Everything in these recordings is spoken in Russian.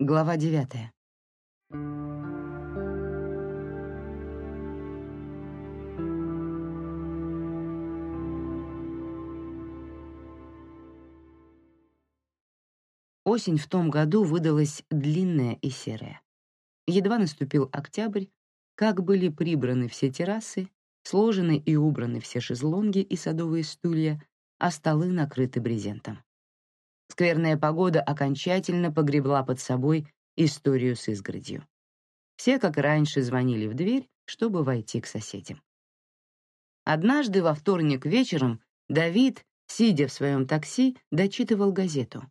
Глава девятая. Осень в том году выдалась длинная и серая. Едва наступил октябрь, как были прибраны все террасы, сложены и убраны все шезлонги и садовые стулья, а столы накрыты брезентом. Скверная погода окончательно погребла под собой историю с изгородью. Все, как раньше, звонили в дверь, чтобы войти к соседям. Однажды во вторник вечером Давид, сидя в своем такси, дочитывал газету.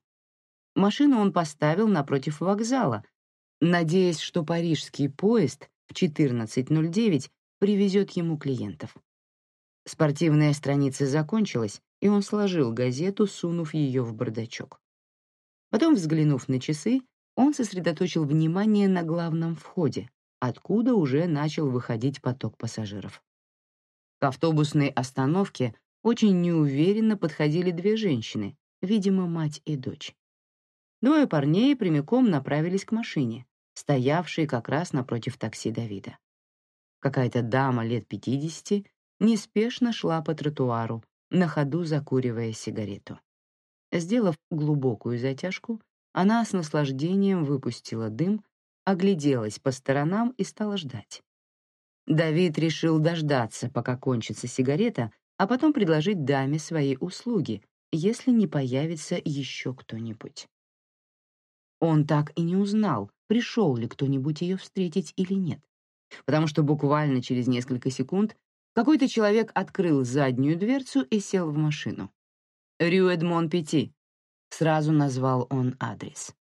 Машину он поставил напротив вокзала, надеясь, что парижский поезд в 14.09 привезет ему клиентов. Спортивная страница закончилась, и он сложил газету, сунув ее в бардачок. Потом, взглянув на часы, он сосредоточил внимание на главном входе, откуда уже начал выходить поток пассажиров. К автобусной остановке очень неуверенно подходили две женщины, видимо, мать и дочь. Двое парней прямиком направились к машине, стоявшей как раз напротив такси Давида. Какая-то дама лет пятидесяти неспешно шла по тротуару, на ходу закуривая сигарету. Сделав глубокую затяжку, она с наслаждением выпустила дым, огляделась по сторонам и стала ждать. Давид решил дождаться, пока кончится сигарета, а потом предложить даме свои услуги, если не появится еще кто-нибудь. Он так и не узнал, пришел ли кто-нибудь ее встретить или нет, потому что буквально через несколько секунд какой-то человек открыл заднюю дверцу и сел в машину. «Рю Эдмон Пяти», — сразу назвал он адрес.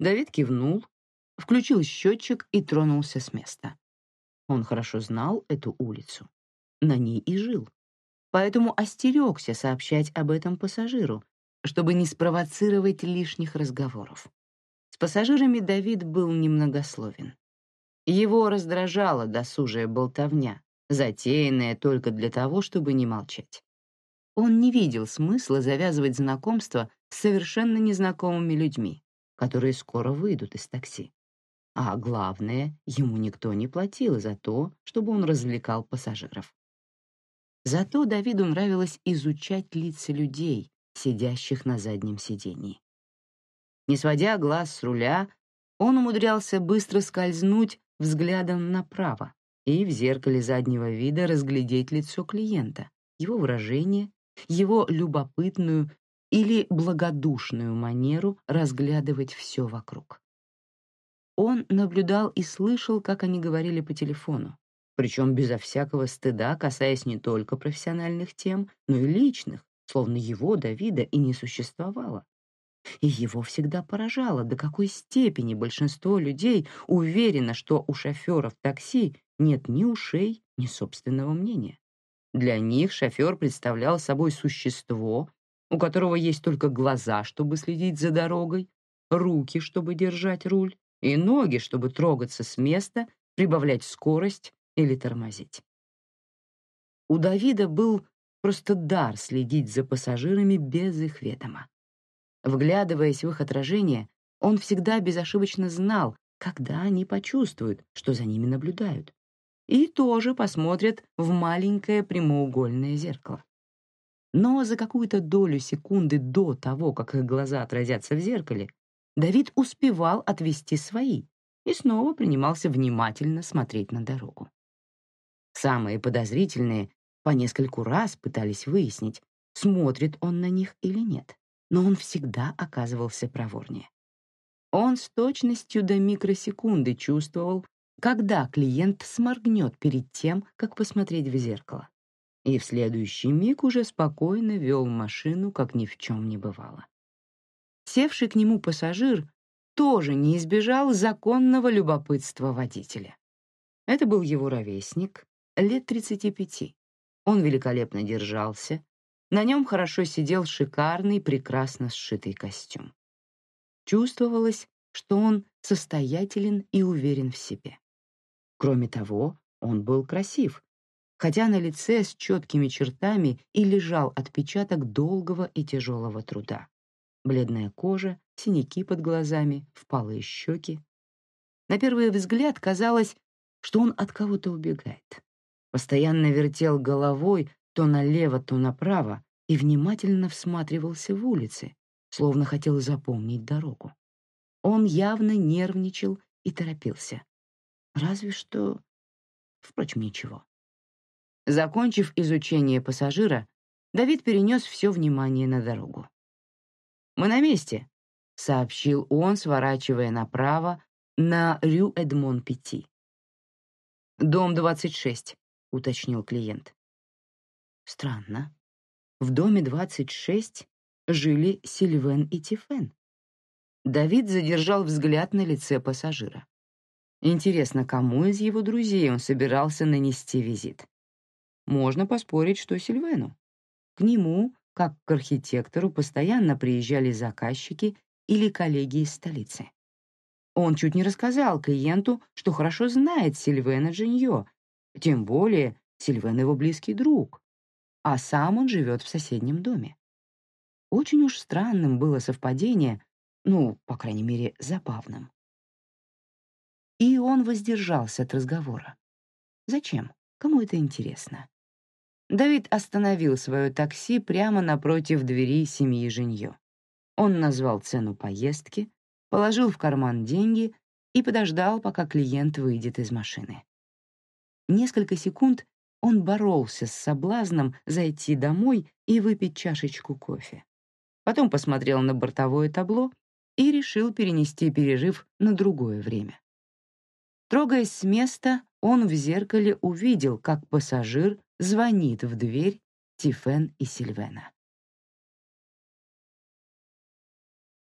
Давид кивнул, включил счетчик и тронулся с места. Он хорошо знал эту улицу. На ней и жил. Поэтому остерегся сообщать об этом пассажиру, чтобы не спровоцировать лишних разговоров. С пассажирами Давид был немногословен. Его раздражала досужая болтовня, затеянное только для того, чтобы не молчать. Он не видел смысла завязывать знакомство с совершенно незнакомыми людьми, которые скоро выйдут из такси. А главное, ему никто не платил за то, чтобы он развлекал пассажиров. Зато Давиду нравилось изучать лица людей, сидящих на заднем сидении. Не сводя глаз с руля, он умудрялся быстро скользнуть взглядом направо, и в зеркале заднего вида разглядеть лицо клиента, его выражение, его любопытную или благодушную манеру разглядывать все вокруг. Он наблюдал и слышал, как они говорили по телефону, причем безо всякого стыда, касаясь не только профессиональных тем, но и личных, словно его, Давида, и не существовало. И его всегда поражало, до какой степени большинство людей уверено, что у шоферов такси нет ни ушей, ни собственного мнения. Для них шофер представлял собой существо, у которого есть только глаза, чтобы следить за дорогой, руки, чтобы держать руль, и ноги, чтобы трогаться с места, прибавлять скорость или тормозить. У Давида был просто дар следить за пассажирами без их ведома. Вглядываясь в их отражение, он всегда безошибочно знал, когда они почувствуют, что за ними наблюдают, и тоже посмотрят в маленькое прямоугольное зеркало. Но за какую-то долю секунды до того, как их глаза отразятся в зеркале, Давид успевал отвести свои и снова принимался внимательно смотреть на дорогу. Самые подозрительные по нескольку раз пытались выяснить, смотрит он на них или нет но он всегда оказывался проворнее. Он с точностью до микросекунды чувствовал, когда клиент сморгнет перед тем, как посмотреть в зеркало. И в следующий миг уже спокойно вел машину, как ни в чем не бывало. Севший к нему пассажир тоже не избежал законного любопытства водителя. Это был его ровесник, лет 35. Он великолепно держался, на нем хорошо сидел шикарный, прекрасно сшитый костюм. Чувствовалось, что он состоятелен и уверен в себе. Кроме того, он был красив, хотя на лице с четкими чертами и лежал отпечаток долгого и тяжелого труда. Бледная кожа, синяки под глазами, впалые щеки. На первый взгляд казалось, что он от кого-то убегает. Постоянно вертел головой то налево, то направо и внимательно всматривался в улицы, словно хотел запомнить дорогу. Он явно нервничал и торопился. Разве что... Впрочем, ничего. Закончив изучение пассажира, Давид перенес все внимание на дорогу. «Мы на месте», — сообщил он, сворачивая направо на Рю-Эдмон-Пяти. «Дом 26», — уточнил клиент. Странно. В доме 26 жили Сильвен и Тифен. Давид задержал взгляд на лице пассажира. Интересно, кому из его друзей он собирался нанести визит? Можно поспорить, что Сильвену. К нему, как к архитектору, постоянно приезжали заказчики или коллеги из столицы. Он чуть не рассказал клиенту, что хорошо знает Сильвена Джиньо, тем более Сильвен его близкий друг, а сам он живет в соседнем доме. Очень уж странным было совпадение, ну, по крайней мере, забавным. И он воздержался от разговора. Зачем? Кому это интересно? Давид остановил свое такси прямо напротив двери семьи Женье. Он назвал цену поездки, положил в карман деньги и подождал, пока клиент выйдет из машины. Несколько секунд он боролся с соблазном зайти домой и выпить чашечку кофе. Потом посмотрел на бортовое табло и решил перенести пережив на другое время. Трогаясь с места, он в зеркале увидел, как пассажир звонит в дверь Тифен и Сильвена.